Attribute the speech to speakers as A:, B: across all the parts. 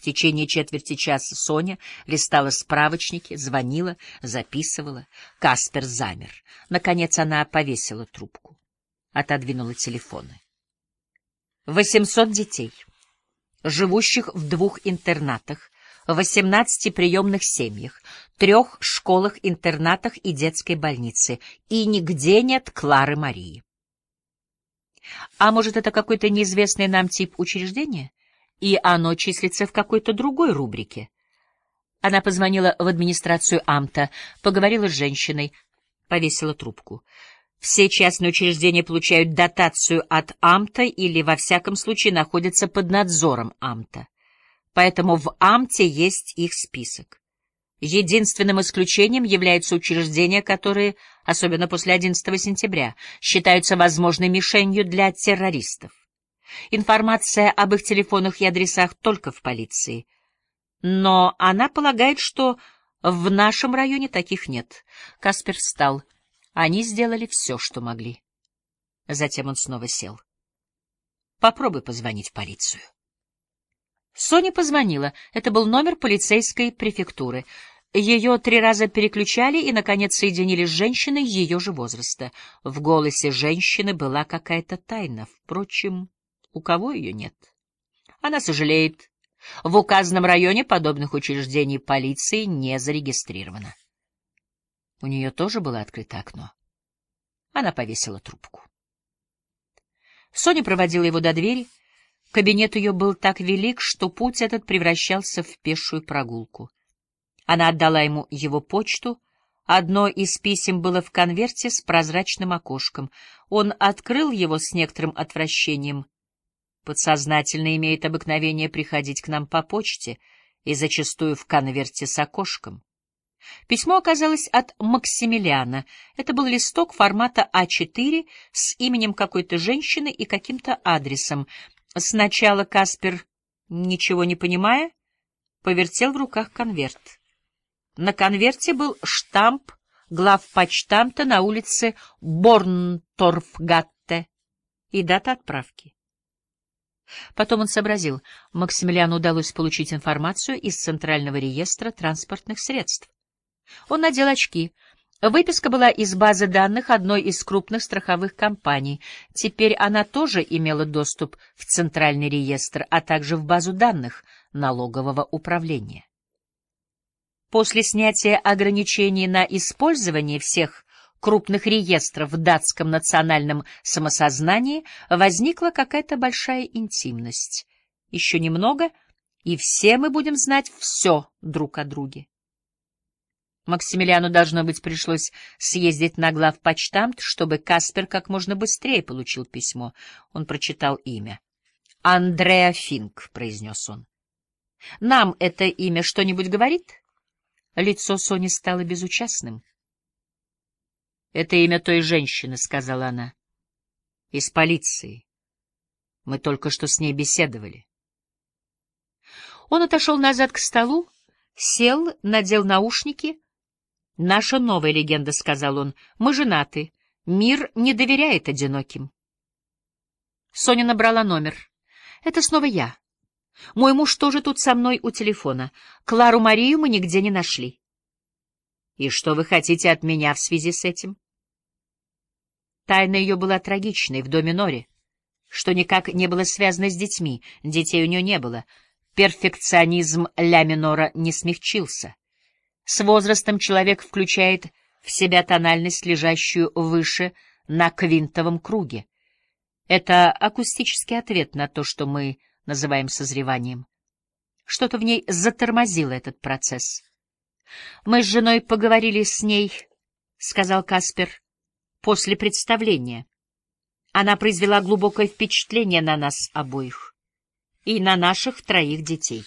A: В течение четверти часа Соня листала справочники, звонила, записывала. Каспер замер. Наконец она повесила трубку. Отодвинула телефоны. Восемьсот детей, живущих в двух интернатах, в 18 приемных семьях, трех школах-интернатах и детской больнице, и нигде нет Клары Марии. А может, это какой-то неизвестный нам тип учреждения? И оно числится в какой-то другой рубрике. Она позвонила в администрацию Амта, поговорила с женщиной, повесила трубку. Все частные учреждения получают дотацию от Амта или, во всяком случае, находятся под надзором Амта. Поэтому в Амте есть их список. Единственным исключением являются учреждения, которые, особенно после 11 сентября, считаются возможной мишенью для террористов. Информация об их телефонах и адресах только в полиции. Но она полагает, что в нашем районе таких нет. Каспер встал. Они сделали все, что могли. Затем он снова сел. Попробуй позвонить в полицию. Соня позвонила. Это был номер полицейской префектуры. Ее три раза переключали и, наконец, соединили с женщиной ее же возраста. В голосе женщины была какая-то тайна. Впрочем у кого ее нет. Она сожалеет. В указанном районе подобных учреждений полиции не зарегистрировано. У нее тоже было открыто окно. Она повесила трубку. Соня проводила его до двери. Кабинет ее был так велик, что путь этот превращался в пешую прогулку. Она отдала ему его почту. Одно из писем было в конверте с прозрачным окошком. Он открыл его с некоторым отвращением — подсознательно имеет обыкновение приходить к нам по почте и зачастую в конверте с окошком. Письмо оказалось от Максимилиана. Это был листок формата А4 с именем какой-то женщины и каким-то адресом. Сначала Каспер, ничего не понимая, повертел в руках конверт. На конверте был штамп главпочтамта на улице Борнторфгатте и дата отправки. Потом он сообразил, Максимилиану удалось получить информацию из Центрального реестра транспортных средств. Он надел очки. Выписка была из базы данных одной из крупных страховых компаний. Теперь она тоже имела доступ в Центральный реестр, а также в базу данных налогового управления. После снятия ограничений на использование всех крупных реестров в датском национальном самосознании возникла какая-то большая интимность. Еще немного, и все мы будем знать все друг о друге. Максимилиану, должно быть, пришлось съездить на главпочтамт, чтобы Каспер как можно быстрее получил письмо. Он прочитал имя. «Андреа Финк», — произнес он. «Нам это имя что-нибудь говорит?» Лицо Сони стало безучастным. Это имя той женщины, — сказала она. Из полиции. Мы только что с ней беседовали. Он отошел назад к столу, сел, надел наушники. Наша новая легенда, — сказал он. Мы женаты. Мир не доверяет одиноким. Соня набрала номер. Это снова я. Мой муж тоже тут со мной у телефона. Клару Марию мы нигде не нашли. И что вы хотите от меня в связи с этим? Тайна ее была трагичной в доме Нори, что никак не было связано с детьми, детей у нее не было. Перфекционизм ля минора не смягчился. С возрастом человек включает в себя тональность, лежащую выше на квинтовом круге. Это акустический ответ на то, что мы называем созреванием. Что-то в ней затормозило этот процесс. Мы с женой поговорили с ней, — сказал Каспер, — после представления. Она произвела глубокое впечатление на нас обоих и на наших троих детей.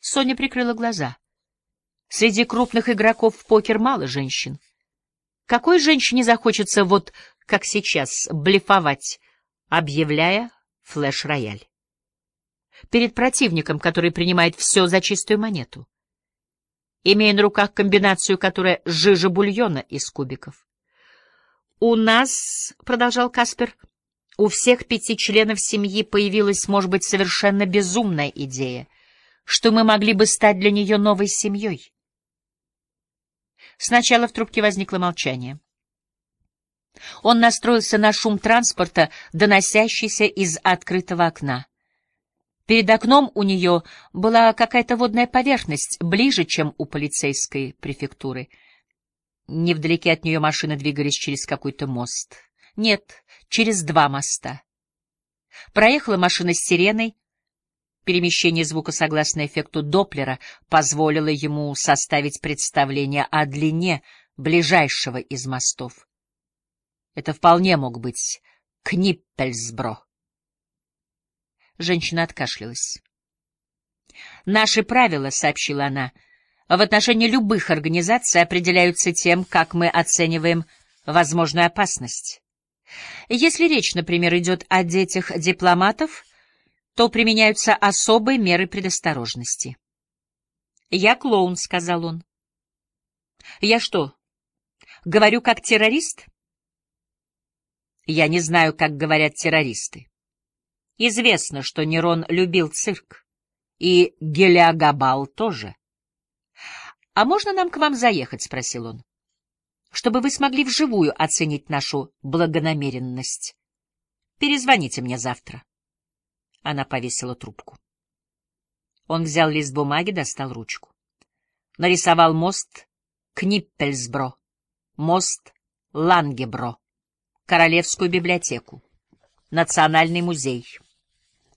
A: Соня прикрыла глаза. Среди крупных игроков в покер мало женщин. Какой женщине захочется вот, как сейчас, блефовать, объявляя флеш-рояль? Перед противником, который принимает все за чистую монету имея на руках комбинацию, которая жижа бульона из кубиков. «У нас, — продолжал Каспер, — у всех пяти членов семьи появилась, может быть, совершенно безумная идея, что мы могли бы стать для нее новой семьей. Сначала в трубке возникло молчание. Он настроился на шум транспорта, доносящийся из открытого окна. Перед окном у нее была какая-то водная поверхность, ближе, чем у полицейской префектуры. Невдалеке от нее машины двигались через какой-то мост. Нет, через два моста. Проехала машина с сиреной. Перемещение звука согласно эффекту Доплера позволило ему составить представление о длине ближайшего из мостов. Это вполне мог быть Книппельсбро. Женщина откашлялась. «Наши правила», — сообщила она, — «в отношении любых организаций определяются тем, как мы оцениваем возможную опасность. Если речь, например, идет о детях дипломатов, то применяются особые меры предосторожности». «Я клоун», — сказал он. «Я что, говорю как террорист?» «Я не знаю, как говорят террористы». Известно, что Нерон любил цирк. И Гелиагабал тоже. — А можно нам к вам заехать? — спросил он. — Чтобы вы смогли вживую оценить нашу благонамеренность. Перезвоните мне завтра. Она повесила трубку. Он взял лист бумаги, достал ручку. Нарисовал мост Книппельсбро, мост Лангебро, Королевскую библиотеку, Национальный музей.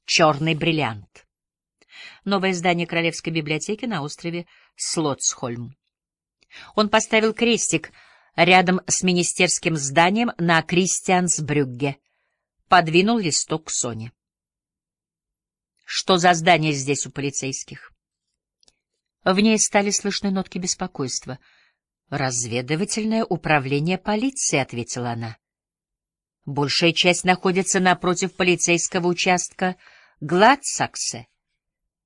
A: Черный бриллиант. Новое здание Королевской библиотеки на острове Слотсхольм. Он поставил крестик рядом с министерским зданием на Кристиансбрюгге. Подвинул листок к Соне. Что за здание здесь у полицейских? В ней стали слышны нотки беспокойства. «Разведывательное управление полиции», — ответила она. Большая часть находится напротив полицейского участка Гладсаксе,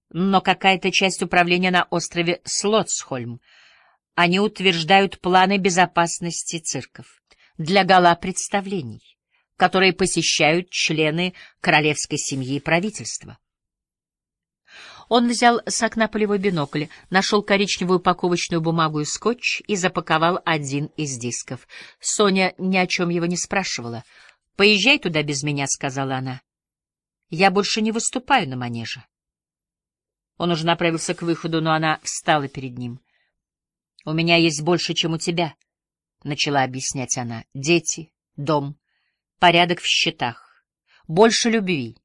A: но какая-то часть управления на острове Слотсхольм. Они утверждают планы безопасности цирков для гала-представлений, которые посещают члены королевской семьи и правительства. Он взял с окна полевой бинокль, нашел коричневую упаковочную бумагу и скотч и запаковал один из дисков. Соня ни о чем его не спрашивала — «Поезжай туда без меня», — сказала она. «Я больше не выступаю на манеже». Он уже направился к выходу, но она встала перед ним. «У меня есть больше, чем у тебя», — начала объяснять она. «Дети, дом, порядок в счетах, больше любви.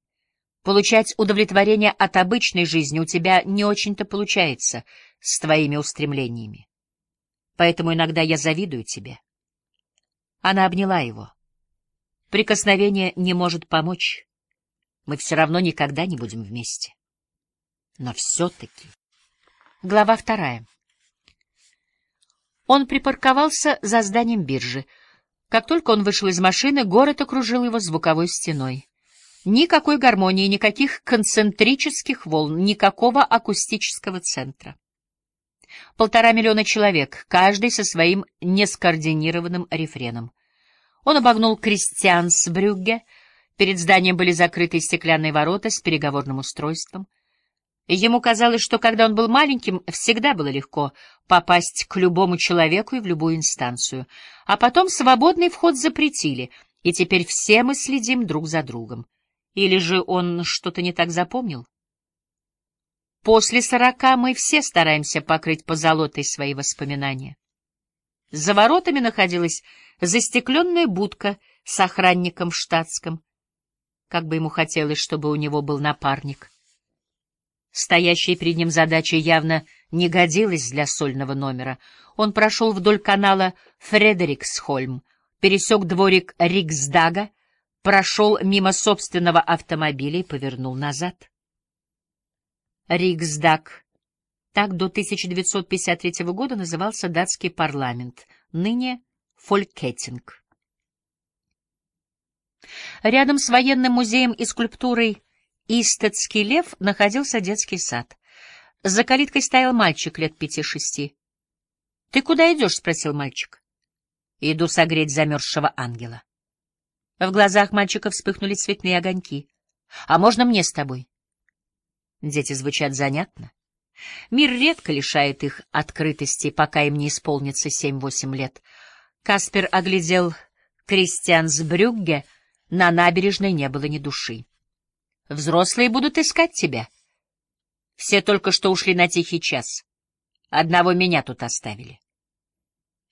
A: Получать удовлетворение от обычной жизни у тебя не очень-то получается с твоими устремлениями. Поэтому иногда я завидую тебе». Она обняла его. Прикосновение не может помочь. Мы все равно никогда не будем вместе. Но все-таки... Глава вторая. Он припарковался за зданием биржи. Как только он вышел из машины, город окружил его звуковой стеной. Никакой гармонии, никаких концентрических волн, никакого акустического центра. Полтора миллиона человек, каждый со своим нескоординированным рефреном. Он обогнул Кристиансбрюгге. Перед зданием были закрыты стеклянные ворота с переговорным устройством. Ему казалось, что когда он был маленьким, всегда было легко попасть к любому человеку и в любую инстанцию. А потом свободный вход запретили, и теперь все мы следим друг за другом. Или же он что-то не так запомнил? После сорока мы все стараемся покрыть позолотой свои воспоминания. За воротами находилась застекленная будка с охранником в штатском. Как бы ему хотелось, чтобы у него был напарник. Стоящая перед ним задача явно не годилась для сольного номера. Он прошел вдоль канала Фредериксхольм, пересек дворик Риксдага, прошел мимо собственного автомобиля и повернул назад. Риксдаг. Так до 1953 года назывался датский парламент, ныне Фолькетинг. Рядом с военным музеем и скульптурой «Истецкий лев» находился детский сад. За калиткой стоял мальчик лет пяти-шести. — Ты куда идешь? — спросил мальчик. — Иду согреть замерзшего ангела. В глазах мальчика вспыхнули цветные огоньки. «А можно мне с тобой?» Дети звучат занятно. Мир редко лишает их открытости, пока им не исполнится семь-восемь лет. Каспер оглядел Кристиансбрюгге, на набережной не было ни души. Взрослые будут искать тебя. Все только что ушли на тихий час. Одного меня тут оставили.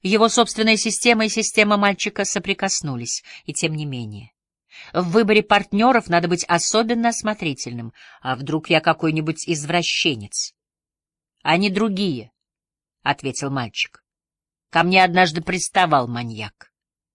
A: Его собственная система и система мальчика соприкоснулись, и тем не менее. В выборе партнеров надо быть особенно осмотрительным, а вдруг я какой-нибудь извращенец? — Они другие, — ответил мальчик. Ко мне однажды приставал маньяк.